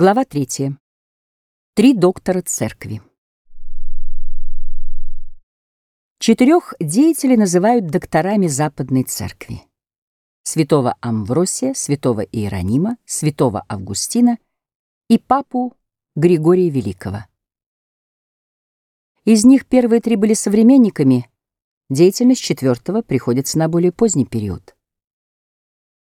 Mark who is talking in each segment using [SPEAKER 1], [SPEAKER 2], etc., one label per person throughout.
[SPEAKER 1] Глава 3. Три доктора церкви. Четырех деятелей называют докторами Западной церкви. Святого Амвросия, святого Иеронима, святого Августина и папу Григория Великого. Из них первые три были современниками, деятельность четвертого приходится на более поздний период.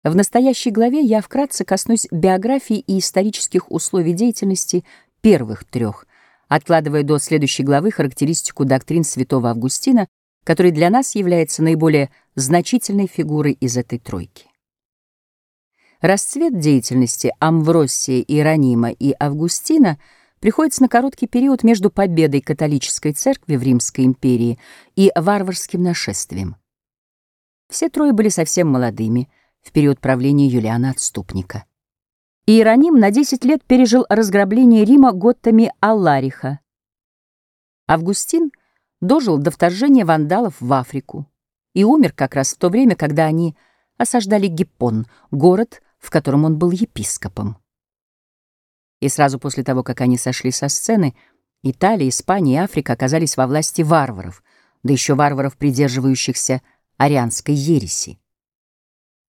[SPEAKER 1] В настоящей главе я вкратце коснусь биографии и исторических условий деятельности первых трех, откладывая до следующей главы характеристику доктрин святого Августина, который для нас является наиболее значительной фигурой из этой тройки. Расцвет деятельности Амвросия, Иеронима и Августина приходится на короткий период между победой католической церкви в Римской империи и варварским нашествием. Все трое были совсем молодыми — в период правления Юлиана Отступника. Иероним на 10 лет пережил разграбление Рима готтами Аллариха. Августин дожил до вторжения вандалов в Африку и умер как раз в то время, когда они осаждали Гиппон, город, в котором он был епископом. И сразу после того, как они сошли со сцены, Италия, Испания и Африка оказались во власти варваров, да еще варваров, придерживающихся арианской ереси.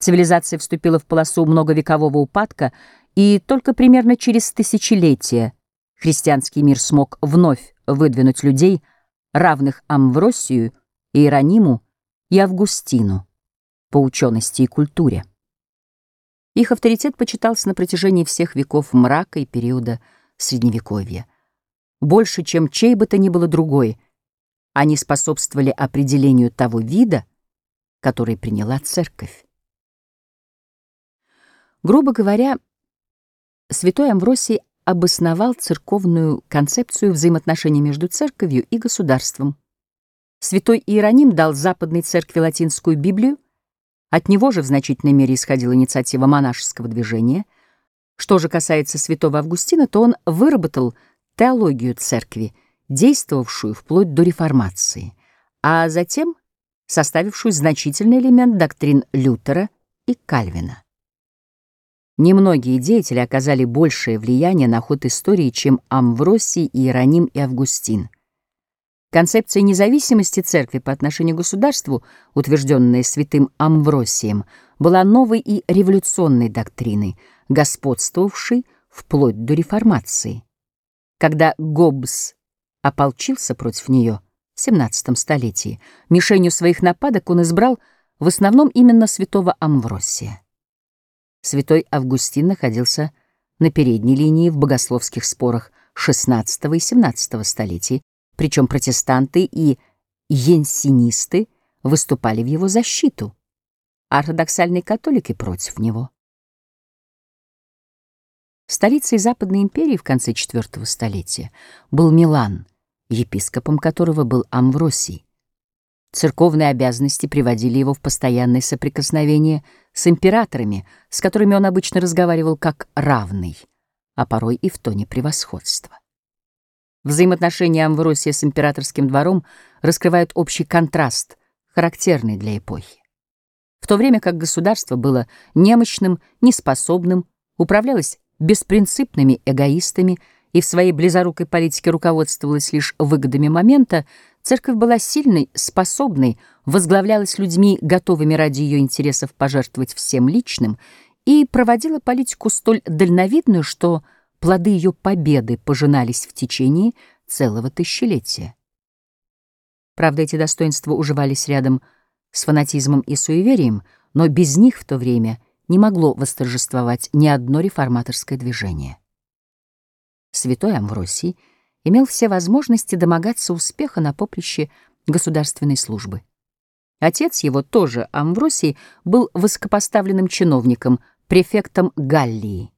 [SPEAKER 1] Цивилизация вступила в полосу многовекового упадка, и только примерно через тысячелетие христианский мир смог вновь выдвинуть людей, равных Амвросию, Иерониму и Августину по учености и культуре. Их авторитет почитался на протяжении всех веков мрака и периода Средневековья. Больше, чем чей бы то ни было другой, они способствовали определению того вида, который приняла Церковь. Грубо говоря, святой Амвросий обосновал церковную концепцию взаимоотношений между церковью и государством. Святой Иероним дал западной церкви латинскую Библию, от него же в значительной мере исходила инициатива монашеского движения. Что же касается святого Августина, то он выработал теологию церкви, действовавшую вплоть до реформации, а затем составившую значительный элемент доктрин Лютера и Кальвина. Немногие деятели оказали большее влияние на ход истории, чем Амвросий, Иероним и Августин. Концепция независимости церкви по отношению к государству, утвержденная святым Амвросием, была новой и революционной доктриной, господствовавшей вплоть до реформации. Когда Гоббс ополчился против нее в XVII столетии, мишенью своих нападок он избрал в основном именно святого Амвросия. Святой Августин находился на передней линии в богословских спорах XVI и XVII столетий, причем протестанты и янсинисты выступали в его защиту, ортодоксальные католики против него. Столицей Западной империи в конце IV столетия был Милан, епископом которого был Амвросий. Церковные обязанности приводили его в постоянное соприкосновение с императорами, с которыми он обычно разговаривал как равный, а порой и в тоне превосходства. Взаимоотношения Амвросия с императорским двором раскрывают общий контраст, характерный для эпохи. В то время как государство было немощным, неспособным, управлялось беспринципными эгоистами и в своей близорукой политике руководствовалось лишь выгодами момента, Церковь была сильной, способной, возглавлялась людьми, готовыми ради ее интересов пожертвовать всем личным, и проводила политику столь дальновидную, что плоды ее победы пожинались в течение целого тысячелетия. Правда, эти достоинства уживались рядом с фанатизмом и суеверием, но без них в то время не могло восторжествовать ни одно реформаторское движение. Святой Амвросий — имел все возможности домогаться успеха на поприще государственной службы. Отец его, тоже Амвросий, был высокопоставленным чиновником, префектом Галлии.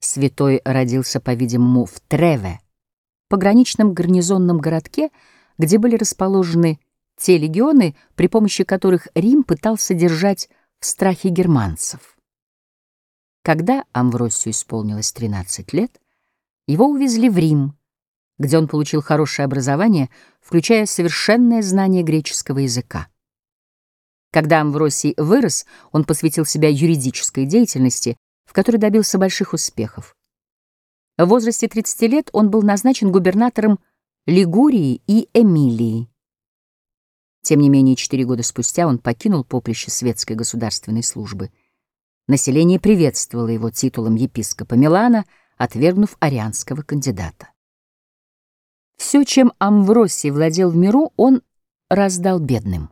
[SPEAKER 1] Святой родился, по-видимому, в Треве, пограничном гарнизонном городке, где были расположены те легионы, при помощи которых Рим пытался держать в страхе германцев. Когда Амвросию исполнилось 13 лет, его увезли в Рим, где он получил хорошее образование, включая совершенное знание греческого языка. Когда Амвросий вырос, он посвятил себя юридической деятельности, в которой добился больших успехов. В возрасте 30 лет он был назначен губернатором Лигурии и Эмилии. Тем не менее, четыре года спустя он покинул поприще светской государственной службы. Население приветствовало его титулом епископа Милана, отвергнув арианского кандидата. Все, чем Амвросий владел в миру, он раздал бедным.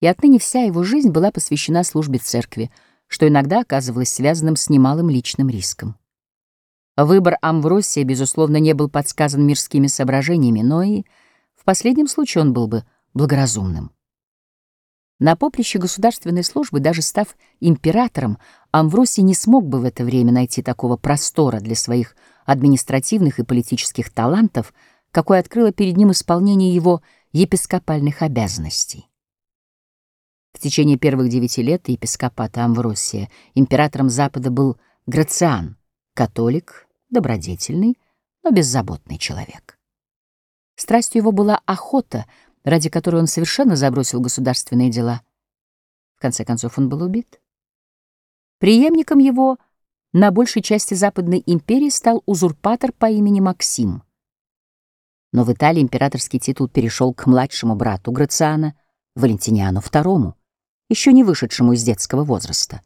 [SPEAKER 1] И отныне вся его жизнь была посвящена службе церкви, что иногда оказывалось связанным с немалым личным риском. Выбор Амвросия, безусловно, не был подсказан мирскими соображениями, но и в последнем случае он был бы благоразумным. На поприще государственной службы, даже став императором, Амвросий не смог бы в это время найти такого простора для своих административных и политических талантов, какой открыло перед ним исполнение его епископальных обязанностей. В течение первых девяти лет епископата Амвросия императором Запада был Грациан, католик, добродетельный, но беззаботный человек. Страстью его была охота, ради которой он совершенно забросил государственные дела. В конце концов, он был убит. Приемником его на большей части Западной империи стал узурпатор по имени Максим. Но в Италии императорский титул перешел к младшему брату Грациана, Валентиниану II, еще не вышедшему из детского возраста.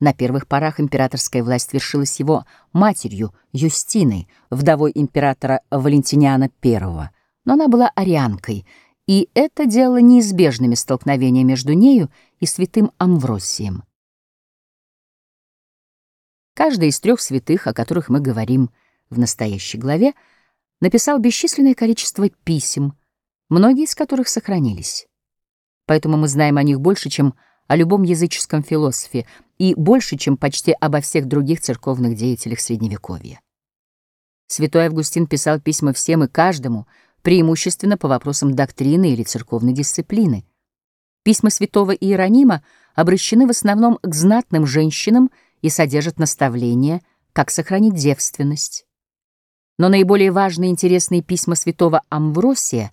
[SPEAKER 1] На первых порах императорская власть вершилась его матерью Юстиной, вдовой императора Валентиниана I, но она была арианкой, и это делало неизбежными столкновения между нею и святым Амвросием. Каждый из трех святых, о которых мы говорим в настоящей главе, написал бесчисленное количество писем, многие из которых сохранились. Поэтому мы знаем о них больше, чем о любом языческом философе и больше, чем почти обо всех других церковных деятелях Средневековья. Святой Августин писал письма всем и каждому, преимущественно по вопросам доктрины или церковной дисциплины. Письма святого Иеронима обращены в основном к знатным женщинам и содержат наставления, как сохранить девственность. Но наиболее важные и интересные письма святого Амвросия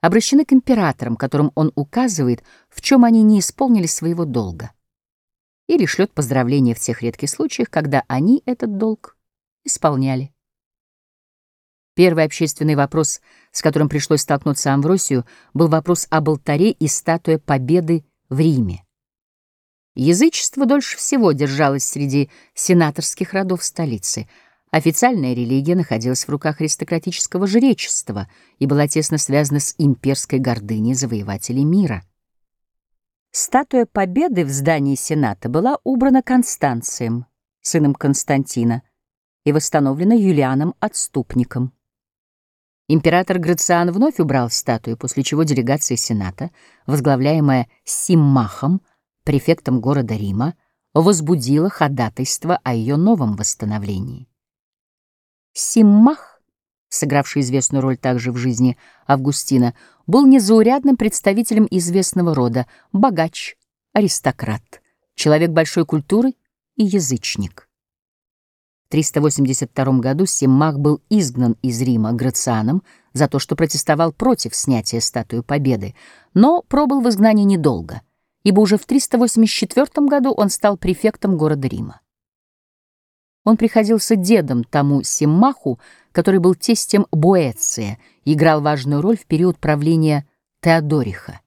[SPEAKER 1] обращены к императорам, которым он указывает, в чем они не исполнили своего долга, или шлет поздравления в тех редких случаях, когда они этот долг исполняли. Первый общественный вопрос, с которым пришлось столкнуться Амвросию, был вопрос об алтаре и статуе Победы в Риме. Язычество дольше всего держалось среди сенаторских родов столицы — Официальная религия находилась в руках аристократического жречества и была тесно связана с имперской гордыней завоевателей мира. Статуя Победы в здании Сената была убрана Констанцием, сыном Константина, и восстановлена Юлианом Отступником. Император Грациан вновь убрал статую, после чего делегация Сената, возглавляемая Симмахом, префектом города Рима, возбудила ходатайство о ее новом восстановлении. Симмах, сыгравший известную роль также в жизни Августина, был незаурядным представителем известного рода, богач, аристократ, человек большой культуры и язычник. В 382 году Симмах был изгнан из Рима Грацианом за то, что протестовал против снятия статуи Победы, но пробыл в изгнании недолго, ибо уже в 384 году он стал префектом города Рима. Он приходился дедом тому Симмаху, который был тестем Буэция и играл важную роль в период правления Теодориха.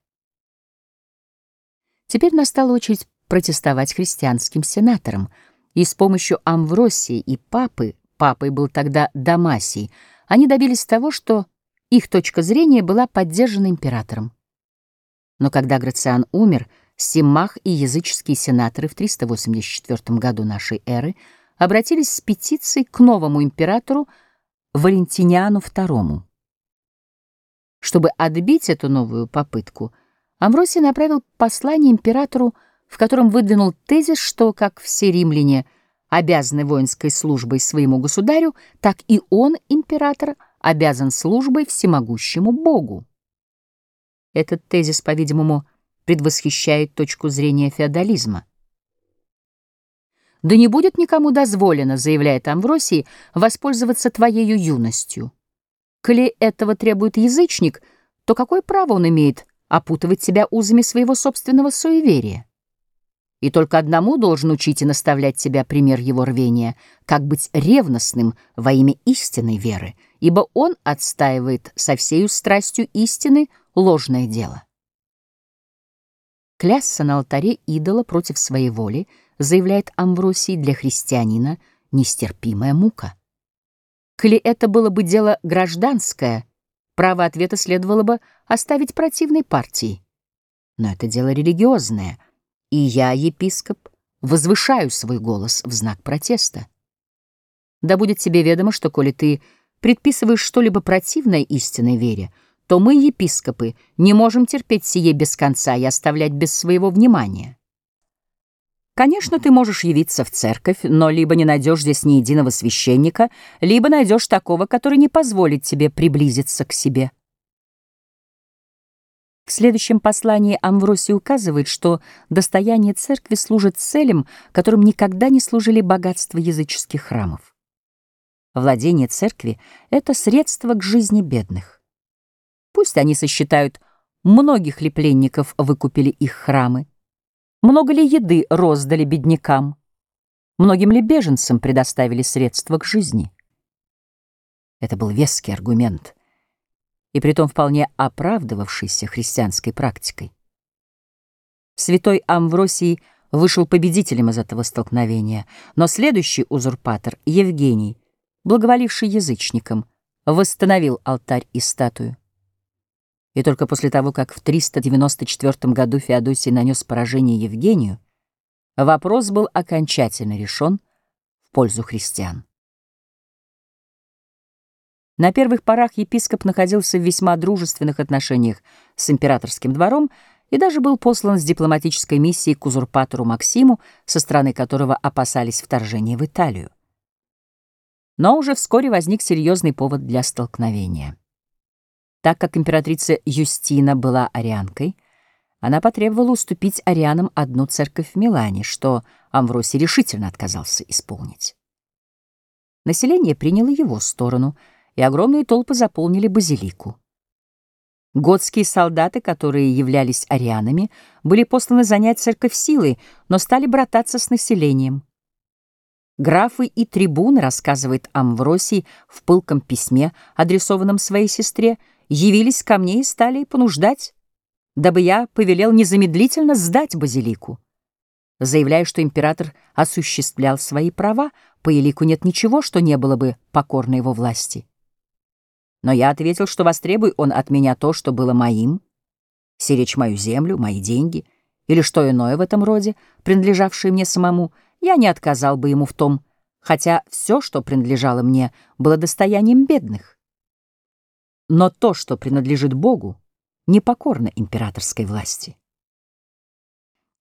[SPEAKER 1] Теперь настала очередь протестовать христианским сенаторам, и с помощью Амвросии и папы, папой был тогда Дамасий, они добились того, что их точка зрения была поддержана императором. Но когда Грациан умер, Симмах и языческие сенаторы в 384 году нашей эры – обратились с петицией к новому императору Валентиниану II. Чтобы отбить эту новую попытку, Амвросий направил послание императору, в котором выдвинул тезис, что, как все римляне, обязаны воинской службой своему государю, так и он, император, обязан службой всемогущему Богу. Этот тезис, по-видимому, предвосхищает точку зрения феодализма. Да не будет никому дозволено, заявляет Амвросий, воспользоваться твоею юностью. Коли этого требует язычник, то какое право он имеет опутывать себя узами своего собственного суеверия? И только одному должен учить и наставлять тебя пример его рвения, как быть ревностным во имя истинной веры, ибо он отстаивает со всею страстью истины ложное дело. Клясться на алтаре идола против своей воли, заявляет Амвросий, для христианина нестерпимая мука. Коли это было бы дело гражданское, право ответа следовало бы оставить противной партии. Но это дело религиозное — и я, епископ, возвышаю свой голос в знак протеста. Да будет тебе ведомо, что, коли ты предписываешь что-либо противное истинной вере, то мы, епископы, не можем терпеть сие без конца и оставлять без своего внимания. Конечно, ты можешь явиться в церковь, но либо не найдешь здесь ни единого священника, либо найдешь такого, который не позволит тебе приблизиться к себе. В следующем послании Амвросий указывает, что достояние церкви служит целям, которым никогда не служили богатства языческих храмов. Владение церкви — это средство к жизни бедных. Пусть они сосчитают, многих ли пленников выкупили их храмы, много ли еды роздали беднякам, многим ли беженцам предоставили средства к жизни. Это был веский аргумент — и притом вполне оправдывавшийся христианской практикой. Святой Амвросий вышел победителем из этого столкновения, но следующий узурпатор, Евгений, благоволивший язычникам, восстановил алтарь и статую. И только после того, как в 394 году Феодосий нанес поражение Евгению, вопрос был окончательно решен в пользу христиан. На первых порах епископ находился в весьма дружественных отношениях с императорским двором и даже был послан с дипломатической миссией к узурпатору Максиму, со стороны которого опасались вторжения в Италию. Но уже вскоре возник серьезный повод для столкновения. Так как императрица Юстина была арианкой, она потребовала уступить арианам одну церковь в Милане, что Амвросий решительно отказался исполнить. Население приняло его сторону — и огромные толпы заполнили базилику. Готские солдаты, которые являлись арианами, были посланы занять церковь силой, но стали брататься с населением. Графы и трибуны, рассказывает Амвросий в пылком письме, адресованном своей сестре, явились ко мне и стали понуждать, дабы я повелел незамедлительно сдать базилику. Заявляя, что император осуществлял свои права, по елику нет ничего, что не было бы покорно его власти. Но я ответил, что востребуй он от меня то, что было моим, сиречь мою землю, мои деньги или что иное в этом роде, принадлежавшее мне самому, я не отказал бы ему в том, хотя все, что принадлежало мне, было достоянием бедных. Но то, что принадлежит Богу, непокорно императорской власти.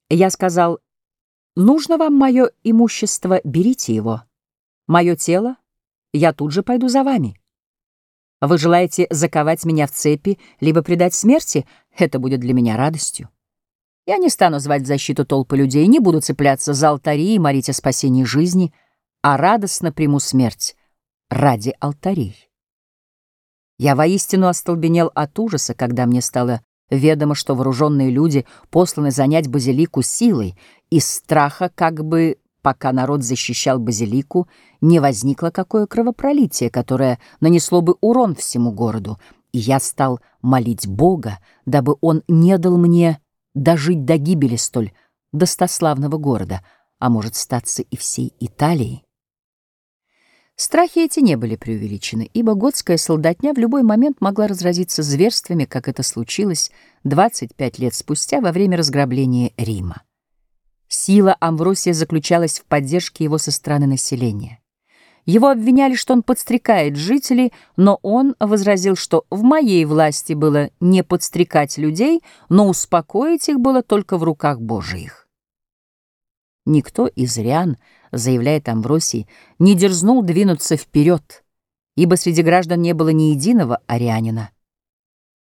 [SPEAKER 1] Я сказал, нужно вам мое имущество, берите его. Мое тело, я тут же пойду за вами. Вы желаете заковать меня в цепи, либо предать смерти? Это будет для меня радостью. Я не стану звать в защиту толпы людей, не буду цепляться за алтари и молить о спасении жизни, а радостно приму смерть ради алтарей. Я воистину остолбенел от ужаса, когда мне стало ведомо, что вооруженные люди посланы занять базилику силой, из страха как бы пока народ защищал базилику, не возникло какое кровопролитие, которое нанесло бы урон всему городу, и я стал молить Бога, дабы он не дал мне дожить до гибели столь достославного города, а может статься и всей Италии. Страхи эти не были преувеличены, ибо готская солдатня в любой момент могла разразиться зверствами, как это случилось 25 лет спустя во время разграбления Рима. Сила Амвросия заключалась в поддержке его со стороны населения. Его обвиняли, что он подстрекает жителей, но он возразил, что в моей власти было не подстрекать людей, но успокоить их было только в руках Божиих. Никто из риан, заявляет Амвросий, не дерзнул двинуться вперед, ибо среди граждан не было ни единого арианина.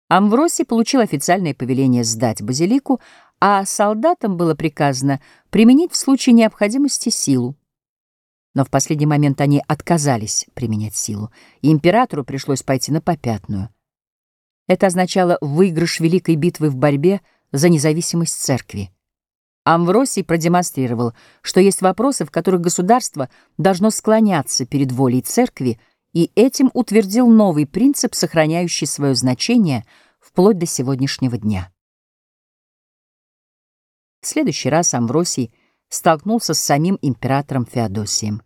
[SPEAKER 1] Амвросий получил официальное повеление сдать базилику, а солдатам было приказано применить в случае необходимости силу. Но в последний момент они отказались применять силу, и императору пришлось пойти на попятную. Это означало выигрыш великой битвы в борьбе за независимость церкви. Амвросий продемонстрировал, что есть вопросы, в которых государство должно склоняться перед волей церкви, и этим утвердил новый принцип, сохраняющий свое значение вплоть до сегодняшнего дня. В следующий раз Амвросий столкнулся с самим императором Феодосием.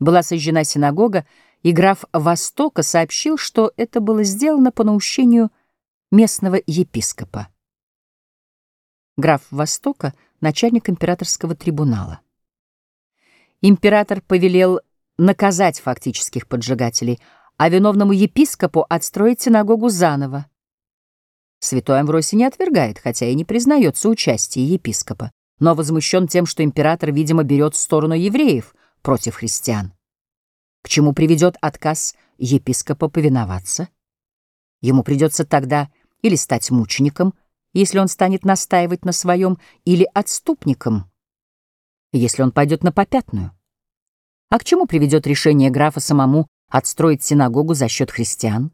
[SPEAKER 1] Была сожжена синагога, и граф Востока сообщил, что это было сделано по наущению местного епископа. Граф Востока — начальник императорского трибунала. Император повелел наказать фактических поджигателей, а виновному епископу отстроить синагогу заново. Святой Амвросий не отвергает, хотя и не признается участие епископа, но возмущен тем, что император, видимо, берет сторону евреев против христиан. К чему приведет отказ епископа повиноваться? Ему придется тогда или стать мучеником, если он станет настаивать на своем, или отступником, если он пойдет на попятную. А к чему приведет решение графа самому отстроить синагогу за счет христиан?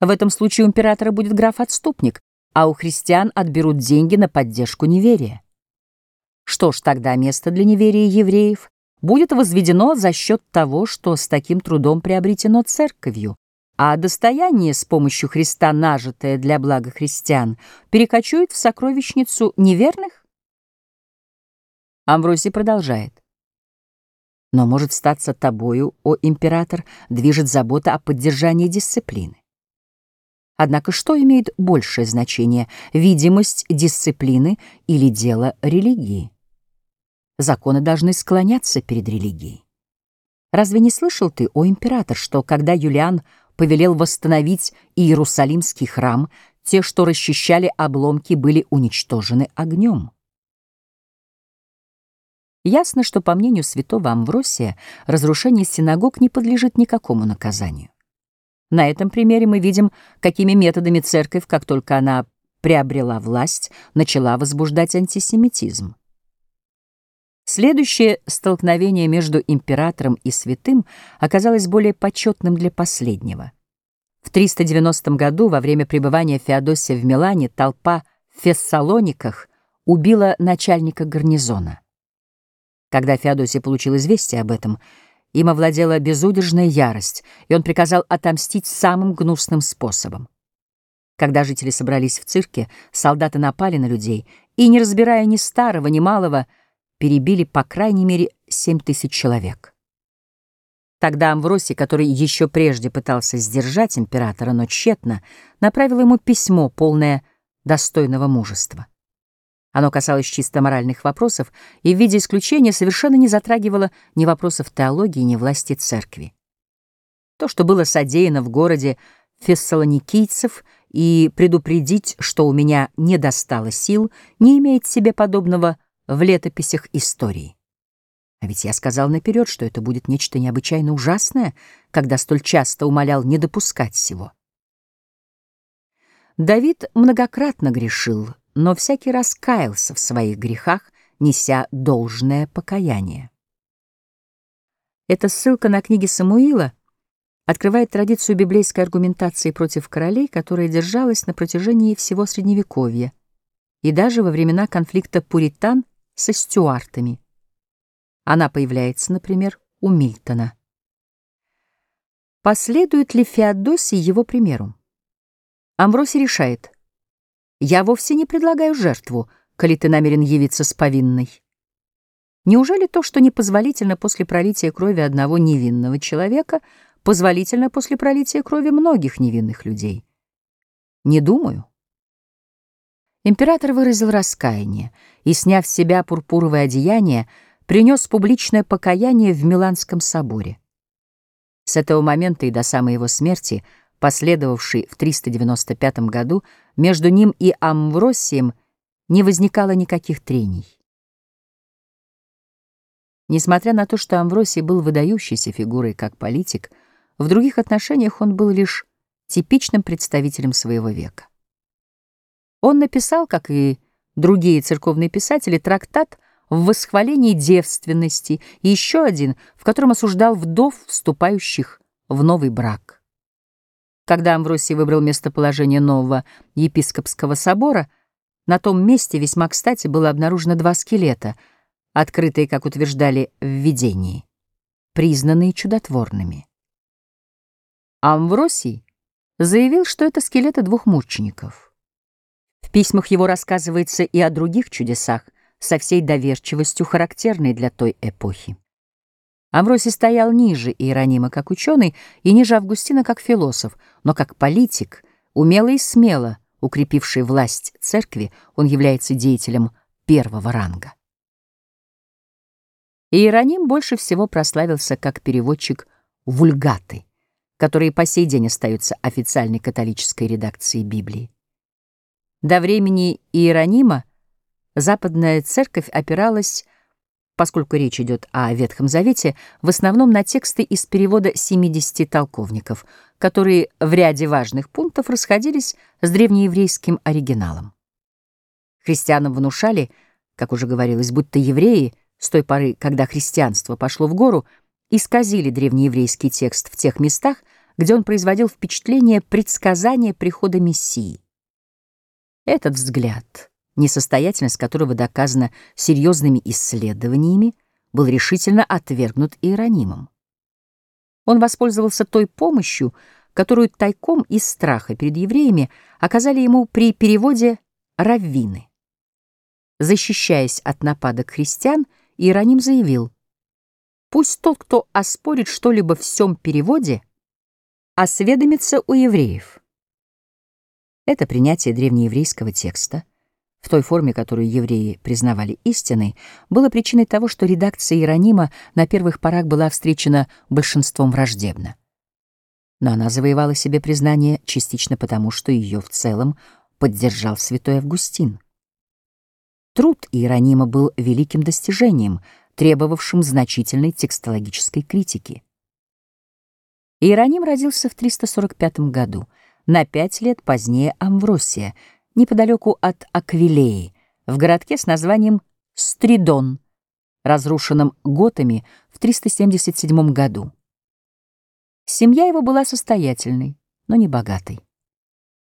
[SPEAKER 1] В этом случае у императора будет граф-отступник, а у христиан отберут деньги на поддержку неверия. Что ж, тогда место для неверия евреев будет возведено за счет того, что с таким трудом приобретено церковью, а достояние, с помощью Христа нажитое для блага христиан, перекочует в сокровищницу неверных? Амвросий продолжает. Но может статься тобою, о император, движет забота о поддержании дисциплины. Однако что имеет большее значение — видимость дисциплины или дело религии? Законы должны склоняться перед религией. Разве не слышал ты, о император, что когда Юлиан повелел восстановить Иерусалимский храм, те, что расчищали обломки, были уничтожены огнем? Ясно, что, по мнению святого Амвросия, разрушение синагог не подлежит никакому наказанию. На этом примере мы видим, какими методами церковь, как только она приобрела власть, начала возбуждать антисемитизм. Следующее столкновение между императором и святым оказалось более почетным для последнего. В 390 году, во время пребывания Феодосия в Милане, толпа в Фессалониках убила начальника гарнизона. Когда Феодосий получил известие об этом, им овладела безудержная ярость, и он приказал отомстить самым гнусным способом. Когда жители собрались в цирке, солдаты напали на людей и, не разбирая ни старого, ни малого, перебили по крайней мере семь тысяч человек. Тогда Амвросий, который еще прежде пытался сдержать императора, но тщетно, направил ему письмо, полное достойного мужества. Оно касалось чисто моральных вопросов и в виде исключения совершенно не затрагивало ни вопросов теологии, ни власти церкви. То, что было содеяно в городе фессалоникийцев, и предупредить, что у меня не достало сил, не имеет себе подобного в летописях истории. А ведь я сказал наперед, что это будет нечто необычайно ужасное, когда столь часто умолял не допускать всего. Давид многократно грешил, но всякий раз каялся в своих грехах, неся должное покаяние. Эта ссылка на книги Самуила открывает традицию библейской аргументации против королей, которая держалась на протяжении всего Средневековья и даже во времена конфликта пуритан со стюартами. Она появляется, например, у Мильтона. Последует ли Феодосий его примеру? Амвросий решает — я вовсе не предлагаю жертву, коли ты намерен явиться с повинной. Неужели то, что непозволительно после пролития крови одного невинного человека, позволительно после пролития крови многих невинных людей? Не думаю. Император выразил раскаяние и, сняв с себя пурпуровое одеяние, принес публичное покаяние в Миланском соборе. С этого момента и до самой его смерти – последовавший в 395 году, между ним и Амвросием не возникало никаких трений. Несмотря на то, что Амвросий был выдающейся фигурой как политик, в других отношениях он был лишь типичным представителем своего века. Он написал, как и другие церковные писатели, трактат в восхвалении девственности и еще один, в котором осуждал вдов, вступающих в новый брак. Когда Амвросий выбрал местоположение нового епископского собора, На том месте весьма кстати было обнаружено два скелета, открытые, как утверждали, в видении, признанные чудотворными. Амвросий заявил, что это скелеты двух мучеников. В письмах его рассказывается и о других чудесах, со всей доверчивостью, характерной для той эпохи. Амвросий стоял ниже Иеронима как ученый и ниже Августина как философ, но как политик, умело и смело укрепивший власть церкви, он является деятелем первого ранга. Иероним больше всего прославился как переводчик вульгаты, которые по сей день остаются официальной католической редакцией Библии. До времени Иеронима Западная церковь опиралась поскольку речь идет о Ветхом Завете, в основном на тексты из перевода 70 толковников, которые в ряде важных пунктов расходились с древнееврейским оригиналом. Христианам внушали, как уже говорилось, будто евреи с той поры, когда христианство пошло в гору, исказили древнееврейский текст в тех местах, где он производил впечатление предсказания прихода Мессии. Этот взгляд — несостоятельность которого доказана серьезными исследованиями, был решительно отвергнут Иеронимом. Он воспользовался той помощью, которую тайком из страха перед евреями оказали ему при переводе раввины. Защищаясь от нападок христиан, Иероним заявил, «Пусть тот, кто оспорит что-либо в всем переводе, осведомится у евреев». Это принятие древнееврейского текста в той форме, которую евреи признавали истиной, было причиной того, что редакция Иеронима на первых порах была встречена большинством враждебно. Но она завоевала себе признание частично потому, что ее в целом поддержал святой Августин. Труд Иеронима был великим достижением, требовавшим значительной текстологической критики. Иероним родился в 345 году, на пять лет позднее Амвросия — неподалеку от Аквилеи, в городке с названием Стридон, разрушенном готами в 377 году. Семья его была состоятельной, но не богатой.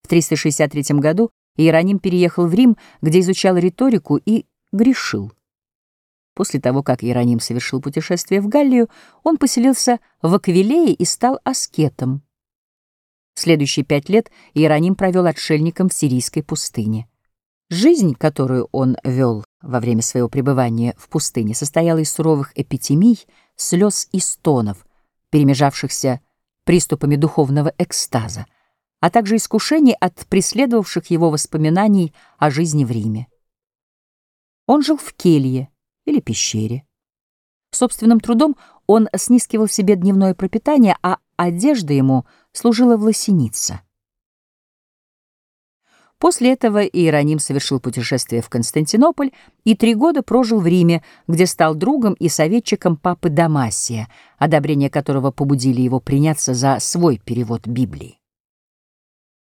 [SPEAKER 1] В 363 году Иероним переехал в Рим, где изучал риторику и грешил. После того, как Иероним совершил путешествие в Галлию, он поселился в Аквилее и стал аскетом. Следующие пять лет Иероним провел отшельником в сирийской пустыне. Жизнь, которую он вел во время своего пребывания в пустыне, состояла из суровых эпитемий, слез и стонов, перемежавшихся приступами духовного экстаза, а также искушений от преследовавших его воспоминаний о жизни в Риме. Он жил в келье или пещере. Собственным трудом он снискивал себе дневное пропитание, а одежда ему служила власеница. После этого Иероним совершил путешествие в Константинополь и три года прожил в Риме, где стал другом и советчиком папы Дамасия, одобрение которого побудили его приняться за свой перевод Библии.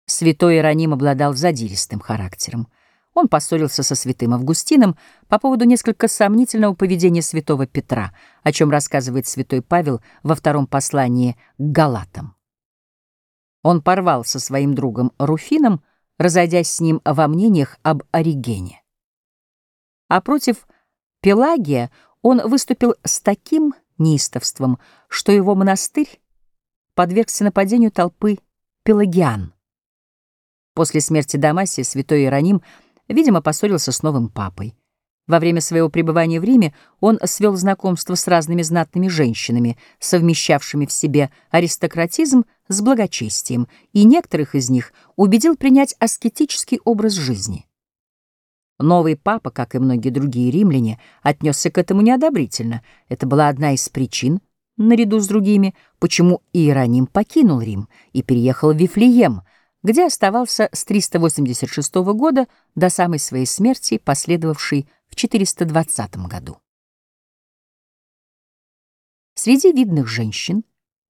[SPEAKER 1] Святой Иероним обладал задиристым характером. Он поссорился со святым Августином по поводу несколько сомнительного поведения святого Петра, о чем рассказывает святой Павел во втором послании к Галатам. Он порвал со своим другом Руфином, разойдясь с ним во мнениях об Оригене. А против Пелагия он выступил с таким неистовством, что его монастырь подвергся нападению толпы пелагиан. После смерти Дамасия святой Иероним, видимо, поссорился с новым папой. Во время своего пребывания в Риме он свел знакомство с разными знатными женщинами, совмещавшими в себе аристократизм с благочестием, и некоторых из них убедил принять аскетический образ жизни. Новый папа, как и многие другие римляне, отнесся к этому неодобрительно. Это была одна из причин, наряду с другими, почему Иероним покинул Рим и переехал в Вифлеем, где оставался с 386 года до самой своей смерти, последовавшей в 420 году. Среди видных женщин,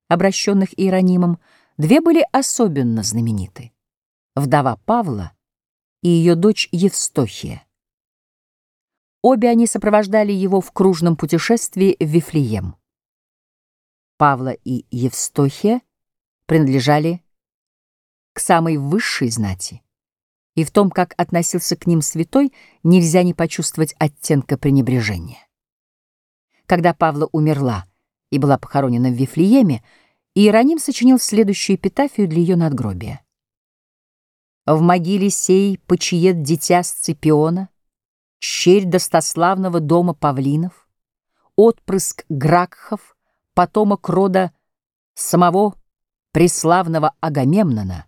[SPEAKER 1] обращенных Иеронимом, две были особенно знамениты. Вдова Павла и ее дочь Евстохия. Обе они сопровождали его в кружном путешествии в Вифлеем. Павла и Евстохия принадлежали к самой высшей знати. И в том, как относился к ним святой, нельзя не почувствовать оттенка пренебрежения. Когда Павла умерла и была похоронена в Вифлееме, Иероним сочинил следующую эпитафию для ее надгробия. «В могиле сей почиет дитя Сципиона, щерь достославного дома павлинов, отпрыск Гракхов, потомок рода самого преславного Агамемнона,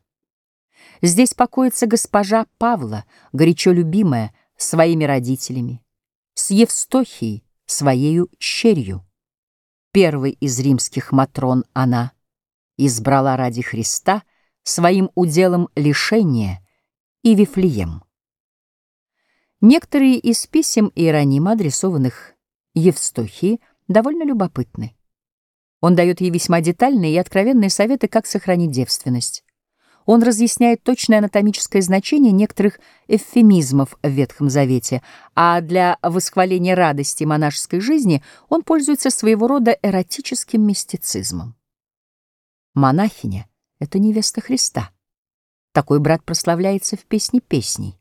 [SPEAKER 1] Здесь покоится госпожа Павла, горячо любимая своими родителями, с Евстохией, своею щерью. Первый из римских матрон она избрала ради Христа своим уделом лишение и Вифлеем. Некоторые из писем Иеронима, адресованных Евстохии, довольно любопытны. Он дает ей весьма детальные и откровенные советы, как сохранить девственность. Он разъясняет точное анатомическое значение некоторых эвфемизмов в Ветхом Завете, а для восхваления радости монашеской жизни он пользуется своего рода эротическим мистицизмом. Монахиня — это невеста Христа. Такой брат прославляется в «Песне песней».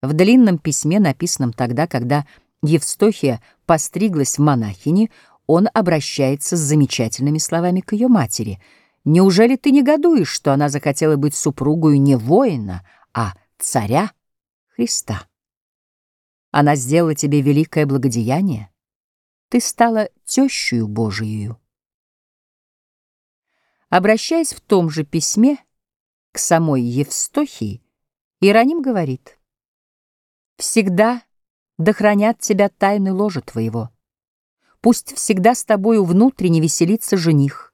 [SPEAKER 1] В длинном письме, написанном тогда, когда Евстохия постриглась в монахини, он обращается с замечательными словами к ее матери — Неужели ты негодуешь, что она захотела быть супругою не воина, а царя Христа? Она сделала тебе великое благодеяние. Ты стала тещую Божией. Обращаясь в том же письме к самой Евстохии, Иероним говорит, «Всегда да хранят тебя тайны ложа твоего. Пусть всегда с тобою внутренне веселится жених,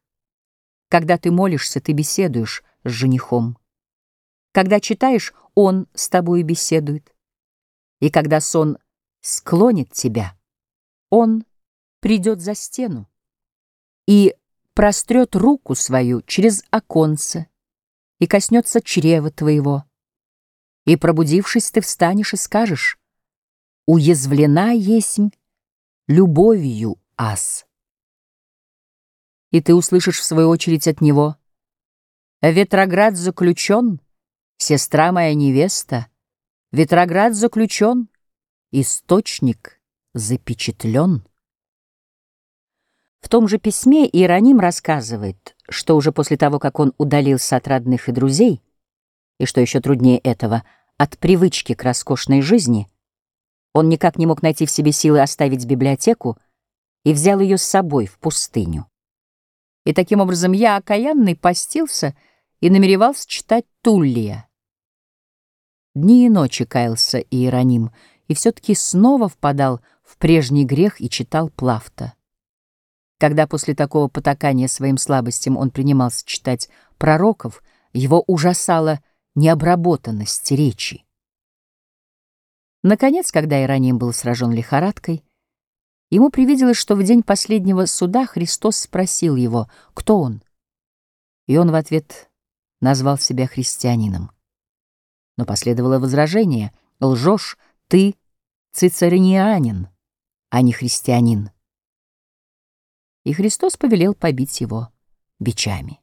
[SPEAKER 1] когда ты молишься, ты беседуешь с женихом. Когда читаешь, он с тобой беседует. И когда сон склонит тебя, он придет за стену и прострет руку свою через оконце и коснется чрева твоего. И, пробудившись, ты встанешь и скажешь, «Уязвлена есмь любовью ас» и ты услышишь в свою очередь от него. Ветроград заключен, сестра моя невеста, Ветроград заключен, источник запечатлен. В том же письме Иероним рассказывает, что уже после того, как он удалился от родных и друзей, и, что еще труднее этого, от привычки к роскошной жизни, он никак не мог найти в себе силы оставить библиотеку и взял ее с собой в пустыню. И таким образом я, окаянный, постился и намеревался читать Туллия. Дни и ночи каялся Иероним, и все-таки снова впадал в прежний грех и читал Плафта. Когда после такого потакания своим слабостям он принимался читать пророков, его ужасала необработанность речи. Наконец, когда Иероним был сражен лихорадкой, Ему привиделось, что в день последнего суда Христос спросил его, кто он. И он в ответ назвал себя христианином. Но последовало возражение. «Лжешь, ты цицаринианин, а не христианин». И Христос повелел побить его бичами.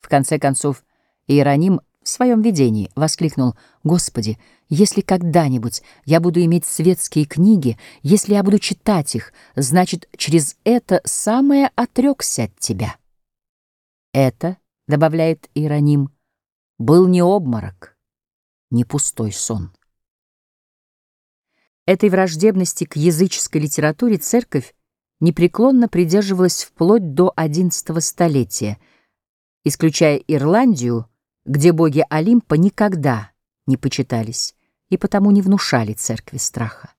[SPEAKER 1] В конце концов, Иероним в своем видении воскликнул «Господи, если когда-нибудь я буду иметь светские книги, если я буду читать их, значит, через это самое отрекся от Тебя». Это, добавляет Иероним, был не обморок, не пустой сон. Этой враждебности к языческой литературе церковь непреклонно придерживалась вплоть до XI столетия, исключая Ирландию, где боги Олимпа никогда не почитались и потому не внушали церкви страха.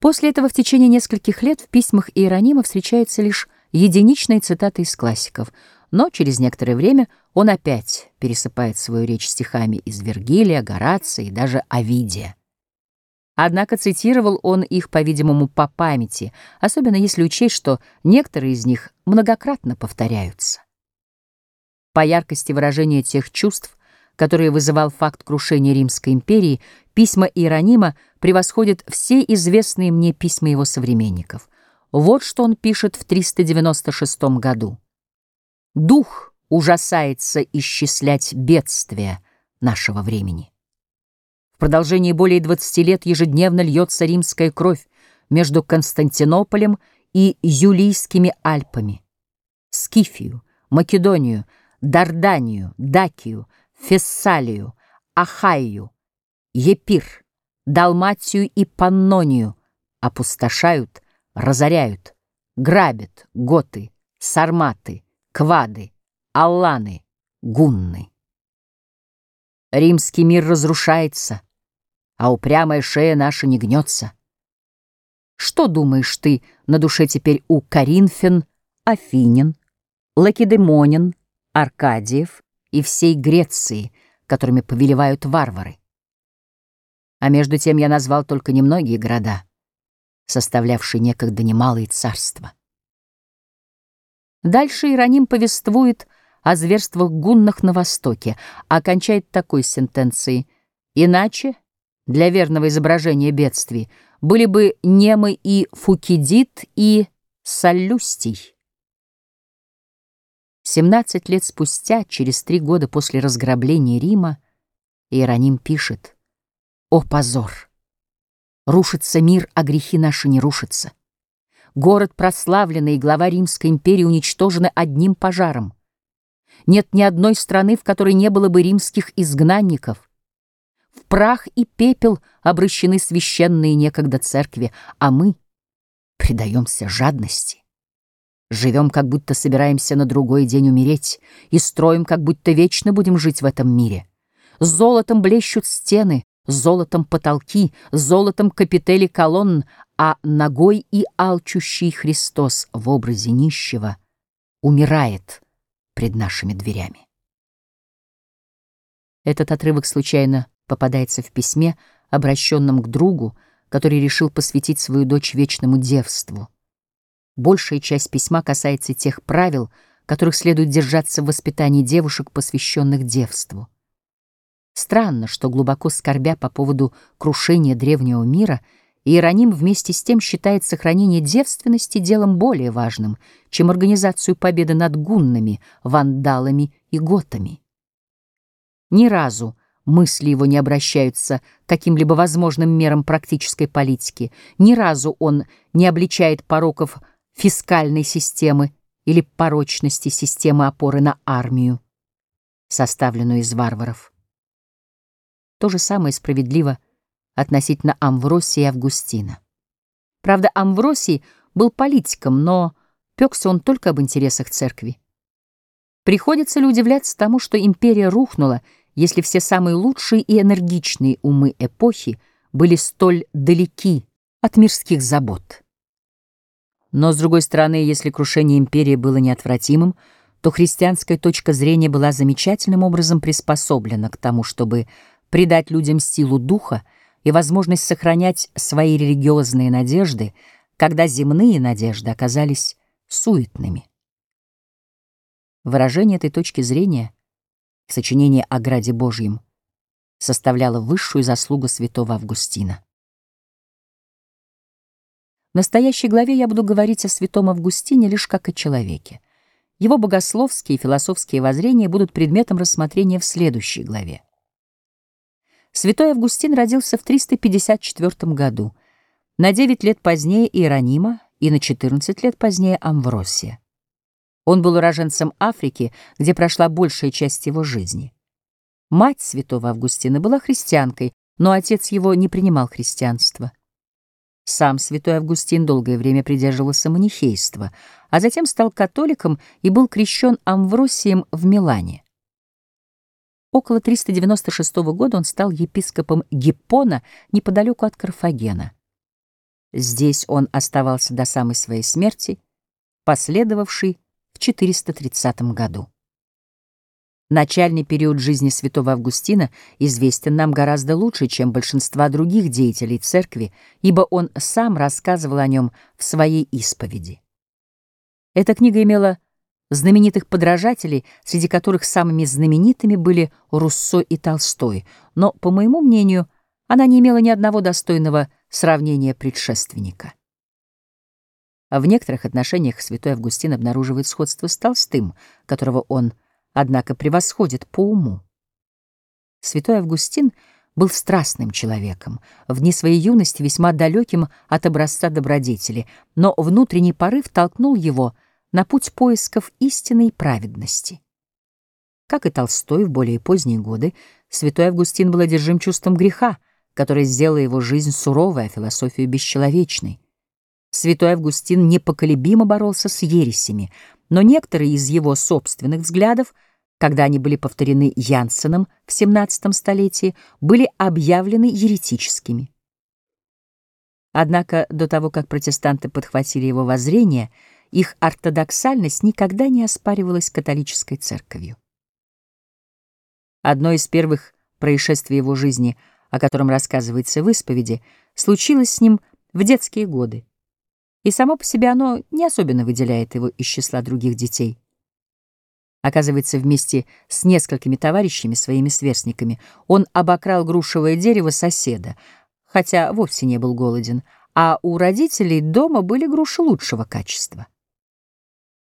[SPEAKER 1] После этого в течение нескольких лет в письмах Иеронима встречаются лишь единичные цитаты из классиков, но через некоторое время он опять пересыпает свою речь стихами из Вергилия, Горация и даже Овидия. Однако цитировал он их, по-видимому, по памяти, особенно если учесть, что некоторые из них многократно повторяются. По яркости выражения тех чувств, которые вызывал факт крушения Римской империи, письма Иеронима превосходят все известные мне письма его современников. Вот что он пишет в 396 году. «Дух ужасается исчислять бедствия нашего времени. В продолжении более 20 лет ежедневно льется римская кровь между Константинополем и Юлийскими Альпами. Скифию, Македонию, Дарданию, Дакию, Фессалию, Ахайю, Епир, Далматию и Паннонию опустошают, разоряют, грабят готы, сарматы, квады, алланы, гунны. Римский мир разрушается, а упрямая шея наша не гнется. Что думаешь ты на душе теперь у Коринфян, Афинин, Лакедемонин, Аркадиев и всей Греции, которыми повелевают варвары. А между тем я назвал только немногие города, составлявшие некогда немалые царства. Дальше Ироним повествует о зверствах гуннах на Востоке, а окончает такой сентенцией. Иначе, для верного изображения бедствий, были бы Немы и Фукидид и Солюстий. 17 лет спустя, через три года после разграбления Рима, Иероним пишет «О позор! Рушится мир, а грехи наши не рушатся. Город прославленный и глава Римской империи уничтожены одним пожаром. Нет ни одной страны, в которой не было бы римских изгнанников. В прах и пепел обращены священные некогда церкви, а мы предаемся жадности. Живем, как будто собираемся на другой день умереть, и строим, как будто вечно будем жить в этом мире. Золотом блещут стены, золотом потолки, золотом капители колонн, а ногой и алчущий Христос в образе нищего умирает пред нашими дверями. Этот отрывок случайно попадается в письме, обращенном к другу, который решил посвятить свою дочь вечному девству. Большая часть письма касается тех правил, которых следует держаться в воспитании девушек, посвященных девству. Странно, что глубоко скорбя по поводу крушения древнего мира, Иероним вместе с тем считает сохранение девственности делом более важным, чем организацию победы над гуннами, вандалами и готами. Ни разу мысли его не обращаются к каким-либо возможным мерам практической политики, ни разу он не обличает пороков фискальной системы или порочности системы опоры на армию, составленную из варваров. То же самое справедливо относительно Амвросия и Августина. Правда, Амвросий был политиком, но пекся он только об интересах церкви. Приходится ли удивляться тому, что империя рухнула, если все самые лучшие и энергичные умы эпохи были столь далеки от мирских забот? Но, с другой стороны, если крушение империи было неотвратимым, то христианская точка зрения была замечательным образом приспособлена к тому, чтобы придать людям силу духа и возможность сохранять свои религиозные надежды, когда земные надежды оказались суетными. Выражение этой точки зрения, сочинение о Граде Божьем, составляло высшую заслугу святого Августина. В настоящей главе я буду говорить о святом Августине лишь как о человеке. Его богословские и философские воззрения будут предметом рассмотрения в следующей главе. Святой Августин родился в 354 году, на 9 лет позднее Иеронима и на 14 лет позднее Амвросия. Он был уроженцем Африки, где прошла большая часть его жизни. Мать святого Августина была христианкой, но отец его не принимал христианство. Сам святой Августин долгое время придерживался манихейства, а затем стал католиком и был крещен Амвросием в Милане. Около 396 года он стал епископом Гиппона неподалеку от Карфагена. Здесь он оставался до самой своей смерти, последовавшей в 430 году. Начальный период жизни святого Августина известен нам гораздо лучше, чем большинства других деятелей церкви, ибо он сам рассказывал о нем в своей исповеди. Эта книга имела знаменитых подражателей, среди которых самыми знаменитыми были Руссо и Толстой, но, по моему мнению, она не имела ни одного достойного сравнения предшественника. В некоторых отношениях святой Августин обнаруживает сходство с Толстым, которого он однако превосходит по уму. Святой Августин был страстным человеком, в дни своей юности весьма далеким от образца добродетели, но внутренний порыв толкнул его на путь поисков истинной праведности. Как и Толстой в более поздние годы, святой Августин был одержим чувством греха, которое сделало его жизнь суровой, а философию бесчеловечной. Святой Августин непоколебимо боролся с ересями, но некоторые из его собственных взглядов, когда они были повторены Янсеном в XVII столетии, были объявлены еретическими. Однако до того, как протестанты подхватили его воззрение, их ортодоксальность никогда не оспаривалась католической церковью. Одно из первых происшествий его жизни, о котором рассказывается в исповеди, случилось с ним в детские годы и само по себе оно не особенно выделяет его из числа других детей. Оказывается, вместе с несколькими товарищами, своими сверстниками, он обокрал грушевое дерево соседа, хотя вовсе не был голоден, а у родителей дома были груши лучшего качества.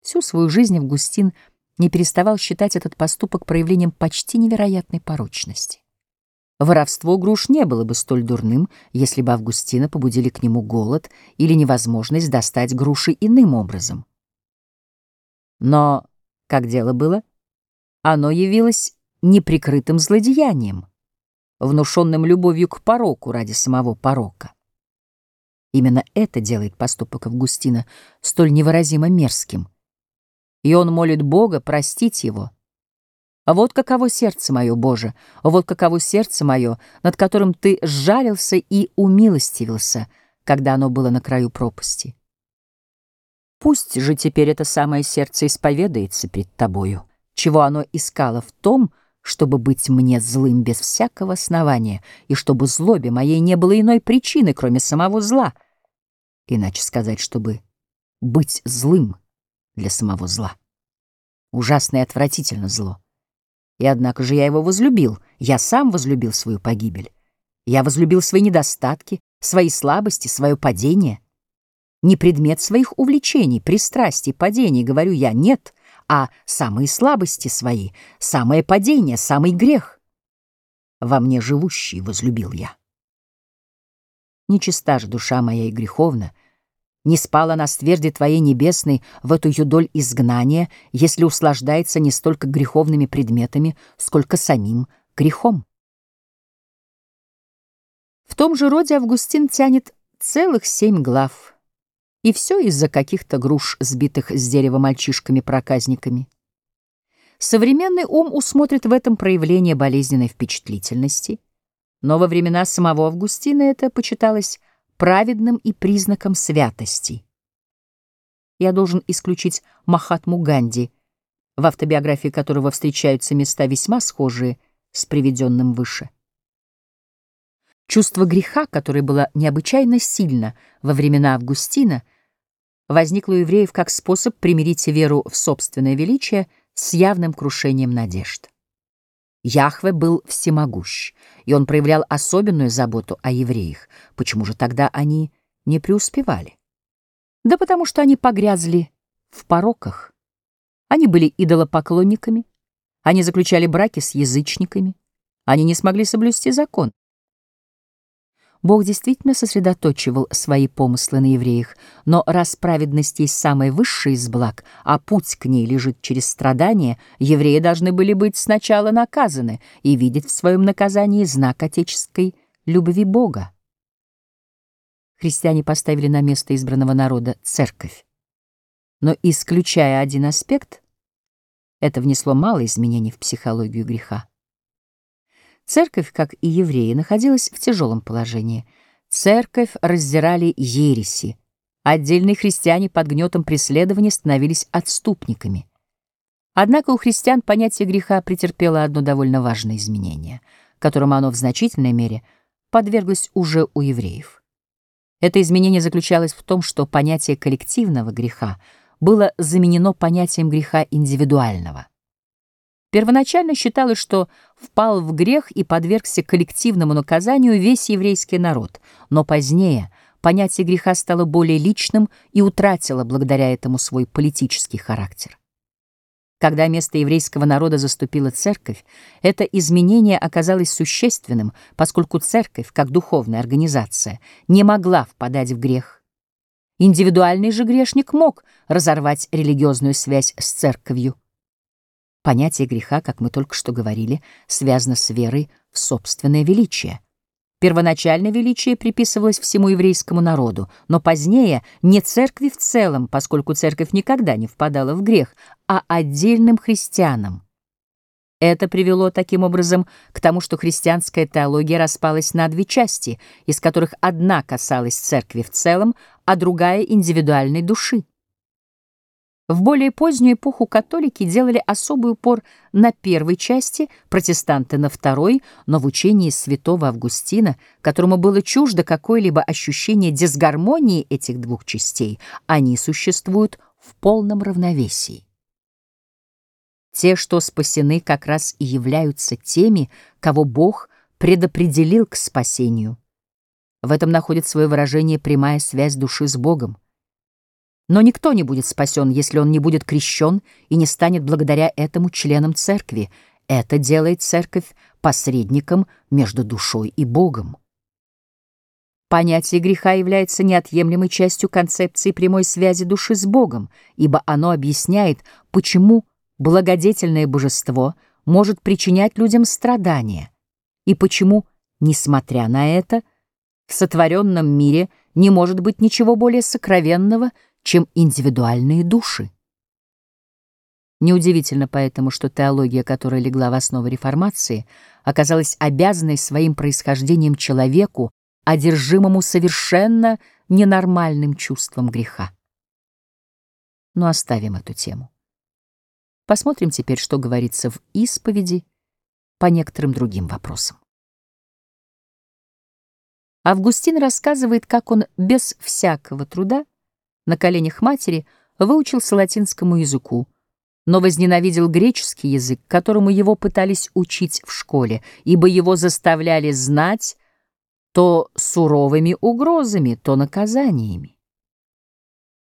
[SPEAKER 1] Всю свою жизнь Августин не переставал считать этот поступок проявлением почти невероятной порочности. Воровство груш не было бы столь дурным, если бы Августина побудили к нему голод или невозможность достать груши иным образом. Но, как дело было, оно явилось неприкрытым злодеянием, внушенным любовью к пороку ради самого порока. Именно это делает поступок Августина столь невыразимо мерзким, и он молит Бога простить его — вот каково сердце мое, Боже, вот каково сердце мое, над которым Ты сжалился и умилостивился, когда оно было на краю пропасти. Пусть же теперь это самое сердце исповедается пред Тобою, чего оно искало в том, чтобы быть мне злым без всякого основания, и чтобы злобе моей не было иной причины, кроме самого зла. Иначе сказать, чтобы быть злым для самого зла. Ужасно и отвратительно зло. И однако же я его возлюбил, я сам возлюбил свою погибель. Я возлюбил свои недостатки, свои слабости, свое падение. Не предмет своих увлечений, пристрастий, падений, говорю я, нет, а самые слабости свои, самое падение, самый грех. Во мне живущий возлюбил я. Нечиста же душа моя и греховна — не спала на стверде Твоей небесной в эту юдоль изгнания, если услаждается не столько греховными предметами, сколько самим грехом. В том же роде Августин тянет целых семь глав, и все из-за каких-то груш, сбитых с дерева мальчишками-проказниками. Современный ум усмотрит в этом проявление болезненной впечатлительности, но во времена самого Августина это почиталось праведным и признаком святости. Я должен исключить Махатму Ганди, в автобиографии которого встречаются места весьма схожие с приведенным выше. Чувство греха, которое было необычайно сильно во времена Августина, возникло у евреев как способ примирить веру в собственное величие с явным крушением надежд. Яхве был всемогущ, и он проявлял особенную заботу о евреях. Почему же тогда они не преуспевали? Да потому что они погрязли в пороках. Они были идолопоклонниками, они заключали браки с язычниками, они не смогли соблюсти закон. Бог действительно сосредоточивал свои помыслы на евреях, но раз праведность есть самая высшая из благ, а путь к ней лежит через страдания, евреи должны были быть сначала наказаны и видеть в своем наказании знак отеческой любви Бога. Христиане поставили на место избранного народа церковь. Но, исключая один аспект, это внесло мало изменений в психологию греха. Церковь, как и евреи, находилась в тяжелом положении. Церковь раздирали ереси. Отдельные христиане под гнетом преследования становились отступниками. Однако у христиан понятие греха претерпело одно довольно важное изменение, которому оно в значительной мере подверглось уже у евреев. Это изменение заключалось в том, что понятие коллективного греха было заменено понятием греха индивидуального. Первоначально считалось, что впал в грех и подвергся коллективному наказанию весь еврейский народ, но позднее понятие греха стало более личным и утратило благодаря этому свой политический характер. Когда место еврейского народа заступила церковь, это изменение оказалось существенным, поскольку церковь, как духовная организация, не могла впадать в грех. Индивидуальный же грешник мог разорвать религиозную связь с церковью. Понятие греха, как мы только что говорили, связано с верой в собственное величие. Первоначально величие приписывалось всему еврейскому народу, но позднее не церкви в целом, поскольку церковь никогда не впадала в грех, а отдельным христианам. Это привело таким образом к тому, что христианская теология распалась на две части, из которых одна касалась церкви в целом, а другая — индивидуальной души. В более позднюю эпоху католики делали особый упор на первой части, протестанты на второй, но в учении святого Августина, которому было чуждо какое-либо ощущение дисгармонии этих двух частей, они существуют в полном равновесии. Те, что спасены, как раз и являются теми, кого Бог предопределил к спасению. В этом находит свое выражение прямая связь души с Богом. Но никто не будет спасен, если он не будет крещен и не станет благодаря этому членом церкви. Это делает церковь посредником между душой и Богом. Понятие греха является неотъемлемой частью концепции прямой связи души с Богом, ибо оно объясняет, почему благодетельное божество может причинять людям страдания, и почему, несмотря на это, в сотворенном мире не может быть ничего более сокровенного, чем индивидуальные души. Неудивительно поэтому, что теология, которая легла в основу реформации, оказалась обязанной своим происхождением человеку, одержимому совершенно ненормальным чувством греха. Но оставим эту тему. Посмотрим теперь, что говорится в исповеди по некоторым другим вопросам. Августин рассказывает, как он без всякого труда на коленях матери выучился латинскому языку, но возненавидел греческий язык, которому его пытались учить в школе, ибо его заставляли знать то суровыми угрозами, то наказаниями.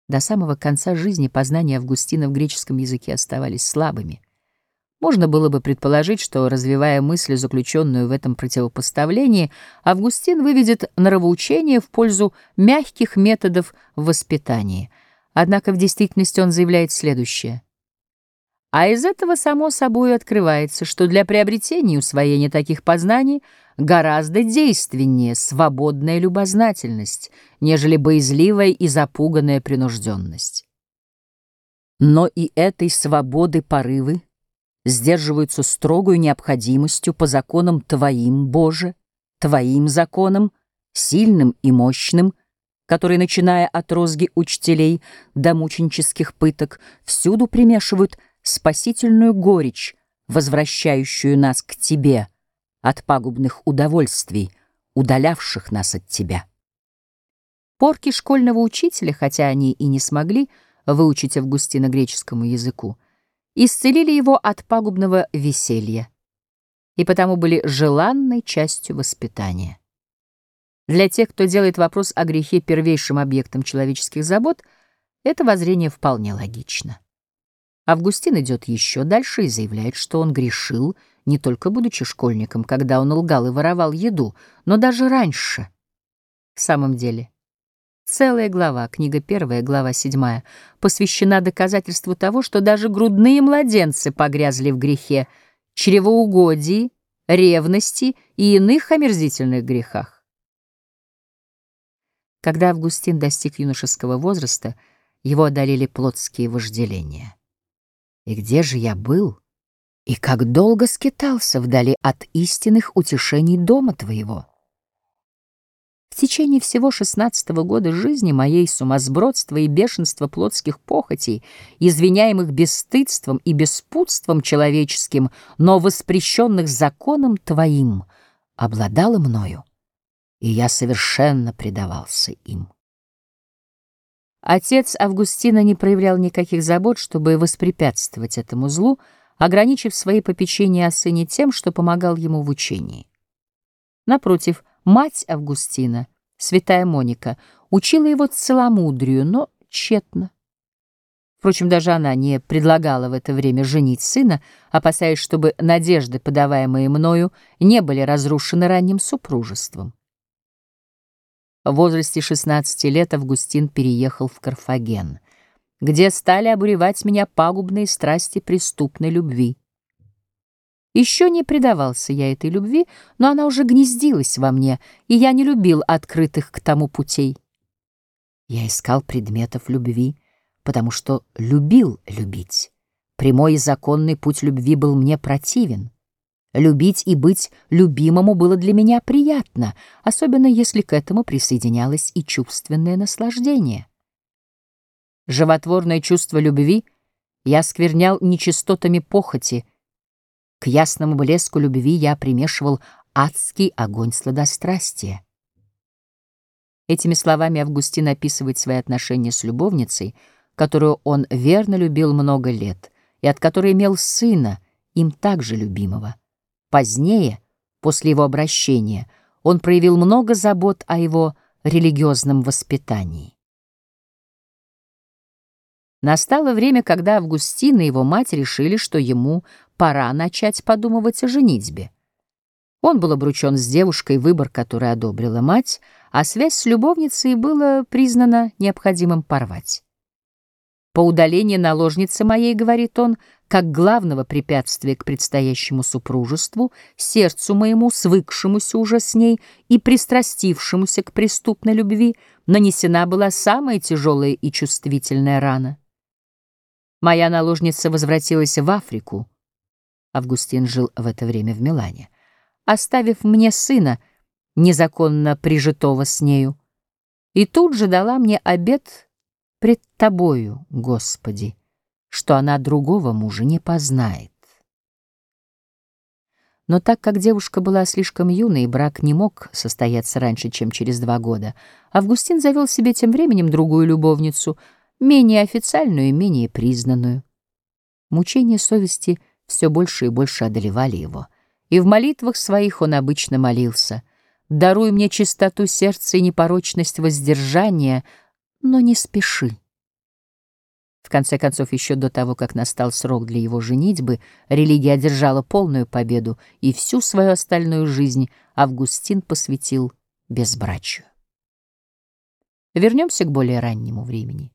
[SPEAKER 1] До самого конца жизни познания Августина в греческом языке оставались слабыми. Можно было бы предположить, что, развивая мысль, заключенную в этом противопоставлении, Августин выведет нравоучение в пользу мягких методов воспитания. Однако в действительности он заявляет следующее. А из этого само собой открывается, что для приобретения и усвоения таких познаний гораздо действеннее свободная любознательность, нежели боязливая и запуганная принужденность. Но и этой свободы порывы сдерживаются строгою необходимостью по законам Твоим, Боже, Твоим законам, сильным и мощным, которые, начиная от розги учителей до мученических пыток, всюду примешивают спасительную горечь, возвращающую нас к Тебе от пагубных удовольствий, удалявших нас от Тебя. Порки школьного учителя, хотя они и не смогли выучить Августина греческому языку, исцелили его от пагубного веселья и потому были желанной частью воспитания. Для тех, кто делает вопрос о грехе первейшим объектом человеческих забот, это воззрение вполне логично. Августин идет еще дальше и заявляет, что он грешил, не только будучи школьником, когда он лгал и воровал еду, но даже раньше. В самом деле, Целая глава, книга первая, глава седьмая, посвящена доказательству того, что даже грудные младенцы погрязли в грехе, чревоугодии, ревности и иных омерзительных грехах. Когда Августин достиг юношеского возраста, его одолели плотские вожделения. И где же я был? И как долго скитался вдали от истинных утешений дома твоего? Течение всего шестнадцатого года жизни моей сумасбродства и бешенства плотских похотей, извиняемых бесстыдством и беспутством человеческим, но воспрещенных законом твоим, обладало мною, и я совершенно предавался им. Отец Августина не проявлял никаких забот, чтобы воспрепятствовать этому злу, ограничив свои попечения о сыне тем, что помогал ему в учении. Напротив, Мать Августина, святая Моника, учила его целомудрию, но тщетно. Впрочем, даже она не предлагала в это время женить сына, опасаясь, чтобы надежды, подаваемые мною, не были разрушены ранним супружеством. В возрасте 16 лет Августин переехал в Карфаген, где стали обуревать меня пагубные страсти преступной любви. Еще не предавался я этой любви, но она уже гнездилась во мне, и я не любил открытых к тому путей. Я искал предметов любви, потому что любил любить. Прямой и законный путь любви был мне противен. Любить и быть любимому было для меня приятно, особенно если к этому присоединялось и чувственное наслаждение. Животворное чувство любви я сквернял нечистотами похоти. К ясному блеску любви я примешивал адский огонь сладострастия. Этими словами Августин описывает свои отношения с любовницей — которую он верно любил много лет и от которой имел сына, им также любимого. Позднее, после его обращения, он проявил много забот о его религиозном воспитании. Настало время, когда Августин и его мать решили, что ему пора начать подумывать о женитьбе. Он был обручен с девушкой, выбор которой одобрила мать, а связь с любовницей было признано необходимым порвать. По удалении наложницы моей, говорит он, как главного препятствия к предстоящему супружеству, сердцу моему, свыкшемуся уже с ней и пристрастившемуся к преступной любви, нанесена была самая тяжелая и чувствительная рана. Моя наложница возвратилась в Африку. Августин жил в это время в Милане, оставив мне сына, незаконно прижитого с нею, и тут же дала мне обет пред Тобою, Господи, что она другого мужа не познает. Но так как девушка была слишком юной, брак не мог состояться раньше, чем через два года, Августин завел себе тем временем другую любовницу, менее официальную и менее признанную. Мучения совести все больше и больше одолевали его, и в молитвах своих он обычно молился «Даруй мне чистоту сердца и непорочность воздержания», но не спеши. В конце концов, еще до того, как настал срок для его женитьбы, религия одержала полную победу, и всю свою остальную жизнь Августин посвятил безбрачию. Вернемся к более раннему времени.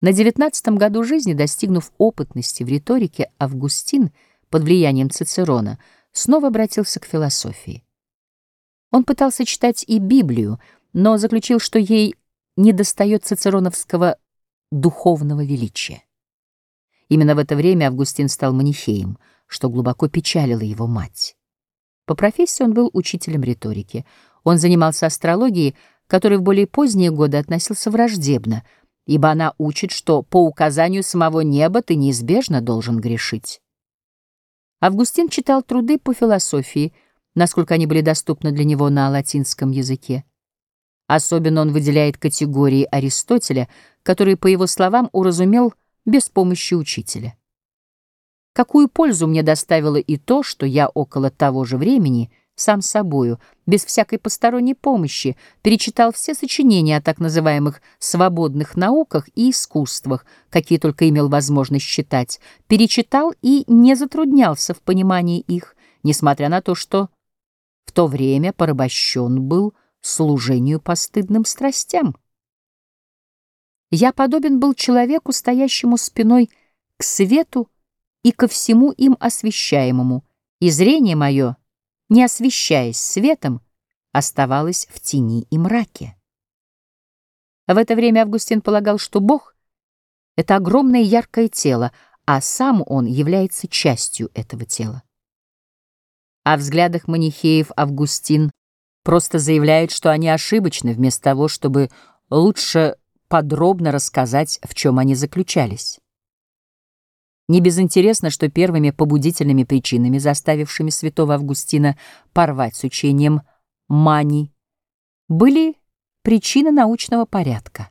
[SPEAKER 1] На девятнадцатом году жизни, достигнув опытности в риторике, Августин, под влиянием Цицерона, снова обратился к философии. Он пытался читать и Библию, но заключил, что ей недостает цицероновского духовного величия. Именно в это время Августин стал манихеем, что глубоко печалило его мать. По профессии он был учителем риторики. Он занимался астрологией, которой в более поздние годы относился враждебно, ибо она учит, что по указанию самого неба ты неизбежно должен грешить. Августин читал труды по философии, насколько они были доступны для него на латинском языке. Особенно он выделяет категории Аристотеля, которые, по его словам, уразумел без помощи учителя. Какую пользу мне доставило и то, что я около того же времени, сам собою, без всякой посторонней помощи, перечитал все сочинения о так называемых «свободных науках» и искусствах, какие только имел возможность читать, перечитал и не затруднялся в понимании их, несмотря на то, что в то время порабощен был служению постыдным страстям. Я подобен был человеку, стоящему спиной к свету и ко всему им освещаемому, и зрение мое, не освещаясь светом, оставалось в тени и мраке. В это время Августин полагал, что Бог — это огромное яркое тело, а сам он является частью этого тела. О взглядах манихеев Августин просто заявляет, что они ошибочны, вместо того, чтобы лучше подробно рассказать, в чем они заключались. Не безинтересно, что первыми побудительными причинами, заставившими святого Августина порвать с учением Мани, были причины научного порядка.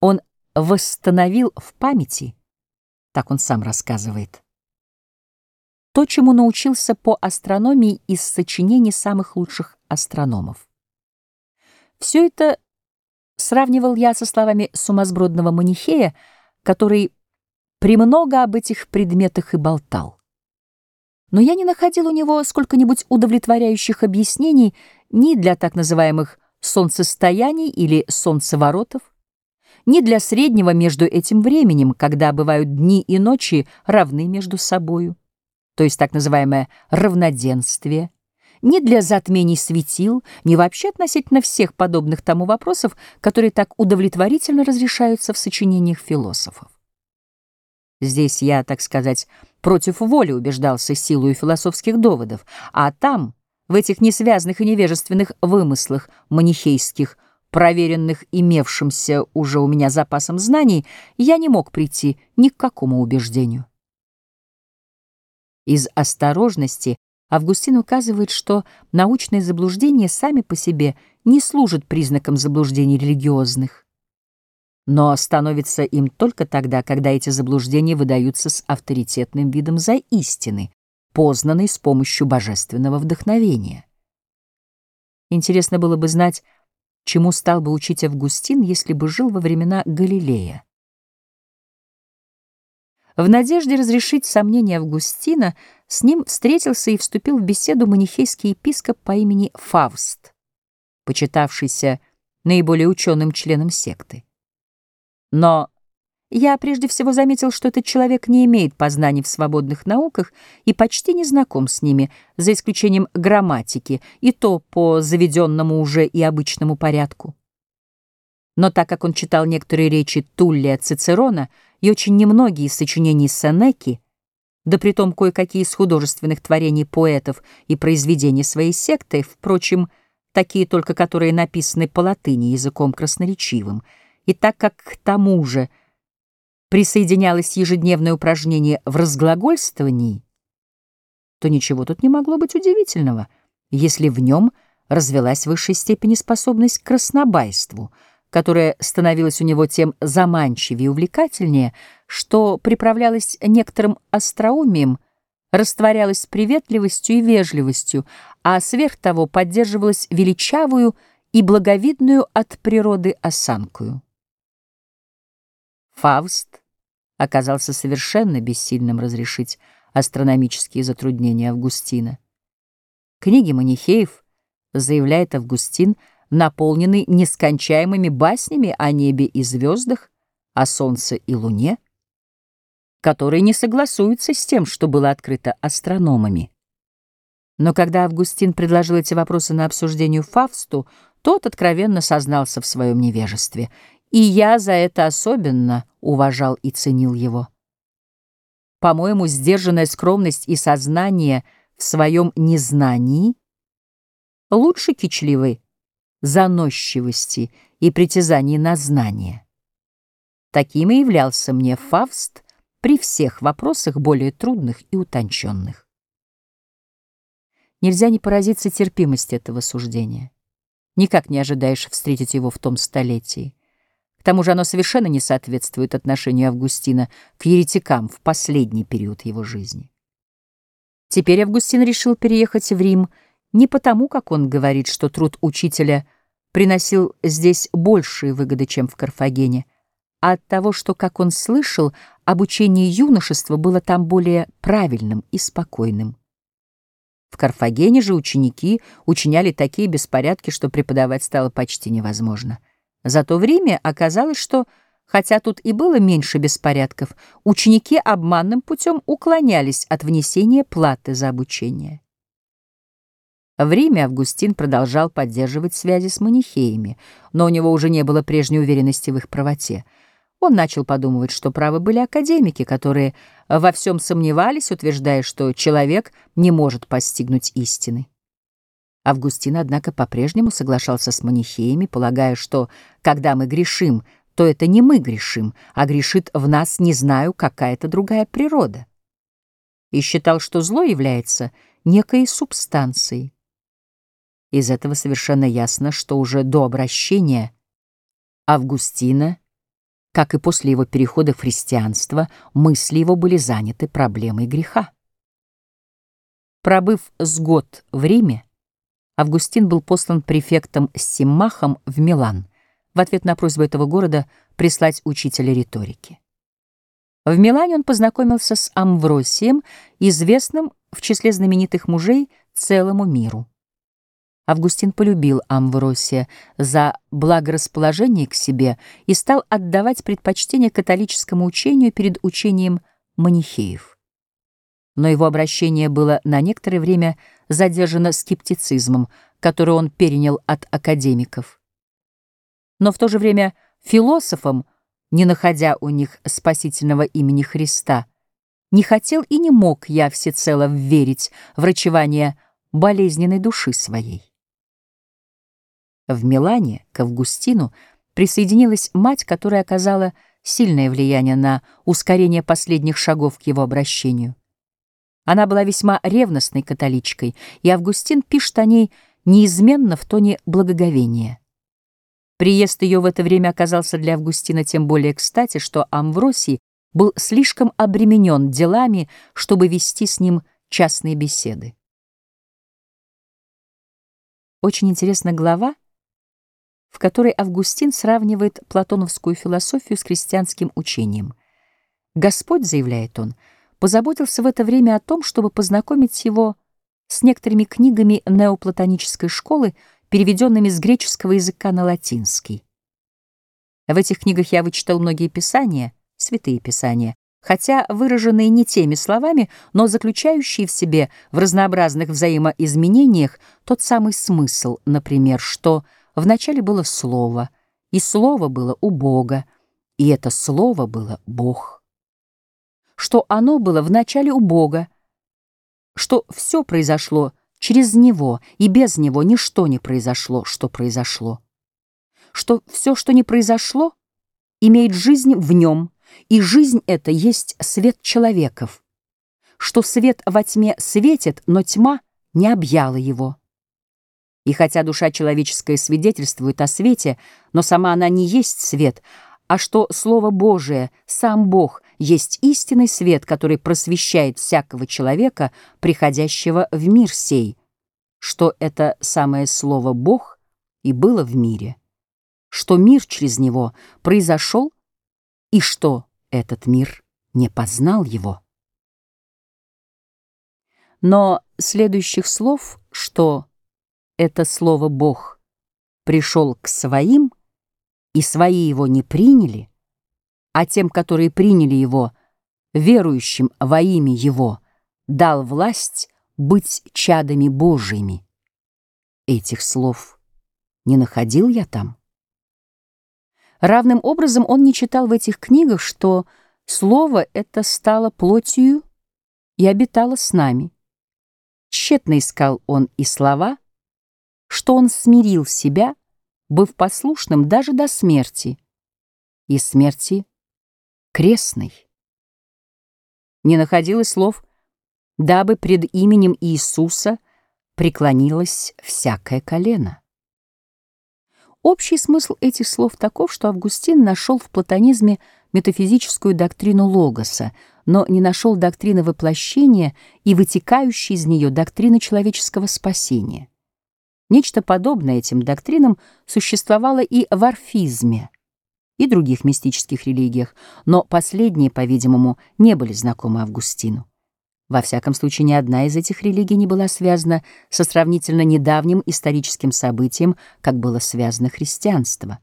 [SPEAKER 1] Он восстановил в памяти, так он сам рассказывает, то, чему научился по астрономии из сочинений самых лучших астрономов. Все это Сравнивал я со словами сумасбродного манихея, который премного об этих предметах и болтал. Но я не находил у него сколько-нибудь удовлетворяющих объяснений ни для так называемых солнцестояний или солнцеворотов, ни для среднего между этим временем, когда бывают дни и ночи равны между собою, то есть так называемое равноденствие, ни для затмений светил, ни вообще относительно всех подобных тому вопросов, которые так удовлетворительно разрешаются в сочинениях философов. Здесь я, так сказать, против воли убеждался силою философских доводов, а там, в этих несвязных и невежественных вымыслах манихейских, проверенных имевшимся уже у меня запасом знаний, я не мог прийти ни к какому убеждению. Из осторожности Августин указывает, что научные заблуждения сами по себе не служат признаком заблуждений религиозных, но становятся им только тогда, когда эти заблуждения выдаются с авторитетным видом за истины, познанной с помощью божественного вдохновения. Интересно было бы знать, чему стал бы учить Августин, если бы жил во времена Галилея. В надежде разрешить сомнения Августина, с ним встретился и вступил в беседу манихейский епископ по имени Фавст, почитавшийся наиболее ученым членом секты. Но я прежде всего заметил, что этот человек не имеет познаний в свободных науках и почти не знаком с ними, за исключением грамматики, и то по заведенному уже и обычному порядку. Но так как он читал некоторые речи Туллия Цицерона — и очень немногие из сочинений Сенеки, да притом кое-какие из художественных творений поэтов и произведений своей секты, впрочем, такие только, которые написаны по латыни языком красноречивым, и так как к тому же присоединялось ежедневное упражнение в разглагольствовании, то ничего тут не могло быть удивительного, если в нем развелась в высшей степени способность к краснобайству — которая становилась у него тем заманчивее и увлекательнее, что приправлялась некоторым остроумием, растворялась приветливостью и вежливостью, а сверх того поддерживалась величавую и благовидную от природы осанкою. Фауст оказался совершенно бессильным разрешить астрономические затруднения Августина. Книги Манихеев, заявляет Августин, — наполнены нескончаемыми баснями о небе и звездах, о солнце и луне, которые не согласуются с тем, что было открыто астрономами. Но когда Августин предложил эти вопросы на обсуждение Фавсту, тот откровенно сознался в своем невежестве, и я за это особенно уважал и ценил его. По-моему, сдержанная скромность и сознание в своем незнании лучше кичливой заносчивости и притязаний на знание. Таким и являлся мне Фавст при всех вопросах более трудных и утонченных. Нельзя не поразиться терпимости этого суждения. Никак не ожидаешь встретить его в том столетии. К тому же оно совершенно не соответствует отношению Августина к еретикам в последний период его жизни. Теперь Августин решил переехать в Рим не потому, как он говорит, что труд учителя приносил здесь большие выгоды, чем в Карфагене, а от того, что, как он слышал, обучение юношества было там более правильным и спокойным. В Карфагене же ученики учиняли такие беспорядки, что преподавать стало почти невозможно. Зато в Риме оказалось, что, хотя тут и было меньше беспорядков, ученики обманным путем уклонялись от внесения платы за обучение. В Риме Августин продолжал поддерживать связи с манихеями, но у него уже не было прежней уверенности в их правоте. Он начал подумывать, что правы были академики, которые во всем сомневались, утверждая, что человек не может постигнуть истины. Августин, однако, по-прежнему соглашался с манихеями, полагая, что, когда мы грешим, то это не мы грешим, а грешит в нас, не знаю, какая-то другая природа. И считал, что зло является некой субстанцией, из этого совершенно ясно, что уже до обращения Августина, как и после его перехода в христианство, мысли его были заняты проблемой греха. Пробыв с год в Риме, Августин был послан префектом Симмахом в Милан, в ответ на просьбу этого города прислать учителя риторики. В Милане он познакомился с Амвросием, известным в числе знаменитых мужей целому миру. Августин полюбил Амвросия за благорасположение к себе и стал отдавать предпочтение католическому учению перед учением манихеев. Но его обращение было на некоторое время задержано скептицизмом, который он перенял от академиков. Но в то же время философом, не находя у них спасительного имени Христа, не хотел и не мог я всецело верить в врачевание болезненной души своей. В Милане к Августину присоединилась мать, которая оказала сильное влияние на ускорение последних шагов к его обращению. Она была весьма ревностной католичкой, и Августин пишет о ней неизменно в тоне благоговения. Приезд ее в это время оказался для Августина тем более кстати, что Амвросий был слишком обременен делами, чтобы вести с ним частные беседы. Очень интересна глава, в которой Августин сравнивает платоновскую философию с христианским учением. Господь, заявляет он, позаботился в это время о том, чтобы познакомить его с некоторыми книгами неоплатонической школы, переведенными с греческого языка на латинский. В этих книгах я вычитал многие писания, святые писания, хотя выраженные не теми словами, но заключающие в себе в разнообразных взаимоизменениях тот самый смысл, например, что Вначале было Слово, и Слово было у Бога, и это Слово было Бог. Что оно было вначале у Бога, что все произошло через Него, и без Него ничто не произошло, что произошло. Что все, что не произошло, имеет жизнь в нем, и жизнь эта есть свет человеков. Что свет во тьме светит, но тьма не объяла его. И хотя душа человеческая свидетельствует о свете, но сама она не есть свет, а что Слово Божие, сам Бог, есть истинный свет, который просвещает всякого человека, приходящего в мир сей, что это самое Слово Бог и было в мире, что мир через него произошел? И что этот мир не познал его. Но следующих слов, что это слово «Бог» пришел к своим, и свои его не приняли, а тем, которые приняли его, верующим во имя его, дал власть быть чадами Божьими. Этих слов не находил я там. Равным образом он не читал в этих книгах, что слово это стало плотью и обитало с нами. Тщетно искал он и слова — что он смирил себя, быв послушным даже до смерти, и смерти крестной. Не находилось слов, дабы пред именем Иисуса преклонилось всякое колено. Общий смысл этих слов таков, что Августин нашел в платонизме метафизическую доктрину логоса, но не нашел доктрины воплощения и вытекающей из нее доктрины человеческого спасения. Нечто подобное этим доктринам существовало и в орфизме и других мистических религиях, но последние, по-видимому, не были знакомы Августину. Во всяком случае, ни одна из этих религий не была связана со сравнительно недавним историческим событием, как было связано христианство.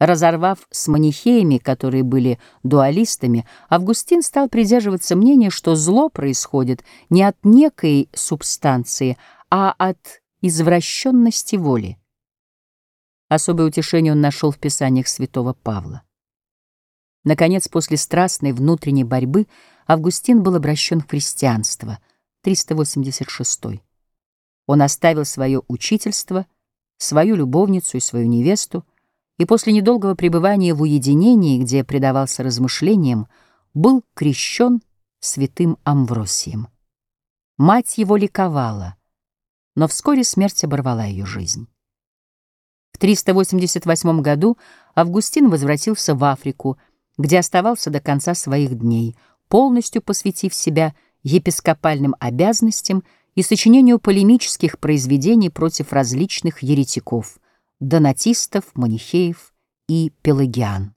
[SPEAKER 1] Разорвав с манихеями, которые были дуалистами, Августин стал придерживаться мнения, что зло происходит не от некой субстанции, а от извращенности воли. Особое утешение он нашел в писаниях святого Павла. Наконец, после страстной внутренней борьбы Августин был обращен в христианство, 386 Он оставил свое учительство, свою любовницу и свою невесту, и после недолгого пребывания в уединении, где предавался размышлениям, был крещен святым Амвросием. Мать его ликовала — но вскоре смерть оборвала ее жизнь. В 388 году Августин возвратился в Африку, где оставался до конца своих дней, полностью посвятив себя епископальным обязанностям и сочинению полемических произведений против различных еретиков, донатистов, манихеев и пелагиан.